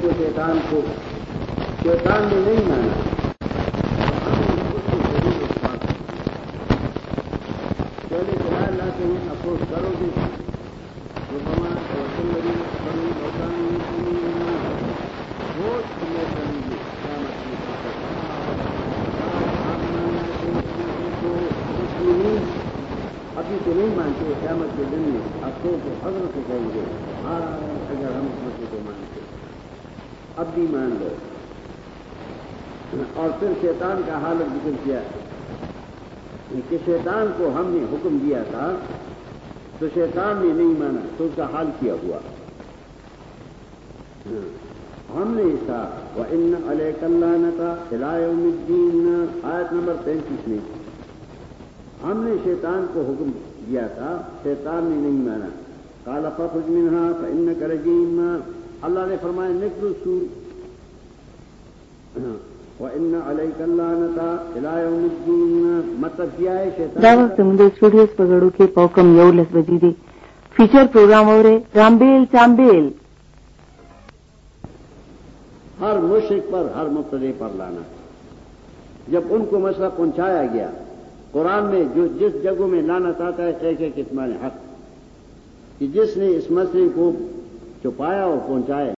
کو شیطان کو شیطان نے نہیں مانا۔ پہلے چلا لاتے ہیں افسوس کرو گے تو بما توسل لگی بنی بہتانی وہ تمہیں کریں گے ابھی تو نہیں مانتے، قیامت کے دن میں افسوس حضرت کہیں گے ہاں اگر ہم اس مسئلے کو مانتے۔ اب بھی مان لو اور پھر شیطان کا حالت ذکر کیا۔ کہ شیطان کو ہم نے حکم دیا تھا، تو شیطان نے نہیں مانا، تو اس کا حال کیا ہوا۔ ہاں۔ ہم نے کہا وہ ان علیہ کلّہ کا الدین آیت نمبر پینتیس میں۔ ہم نے شیطان کو حکم دیا تھا، شیطان نے نہیں مانا۔ کالا فخر منہا ان کرجیم اللہ نے فرمایا نکل سور مطلب کیا ہے دا وخت موږ د سټوډیوز په غړو کې پوکم یو لس بجې دي فیچر پروګرام اورې رامبیل چامبیل۔ ہر مشرق پر ہر مبتدے پر لانا جب ان کو مسئلہ پہنچایا گیا قرآن میں جو جس جگہوں میں لانا چاہتا ہے ایک اسمان حق؟ کہ جس نے اس مسئلے کو چھپایا اور پہنچایا۔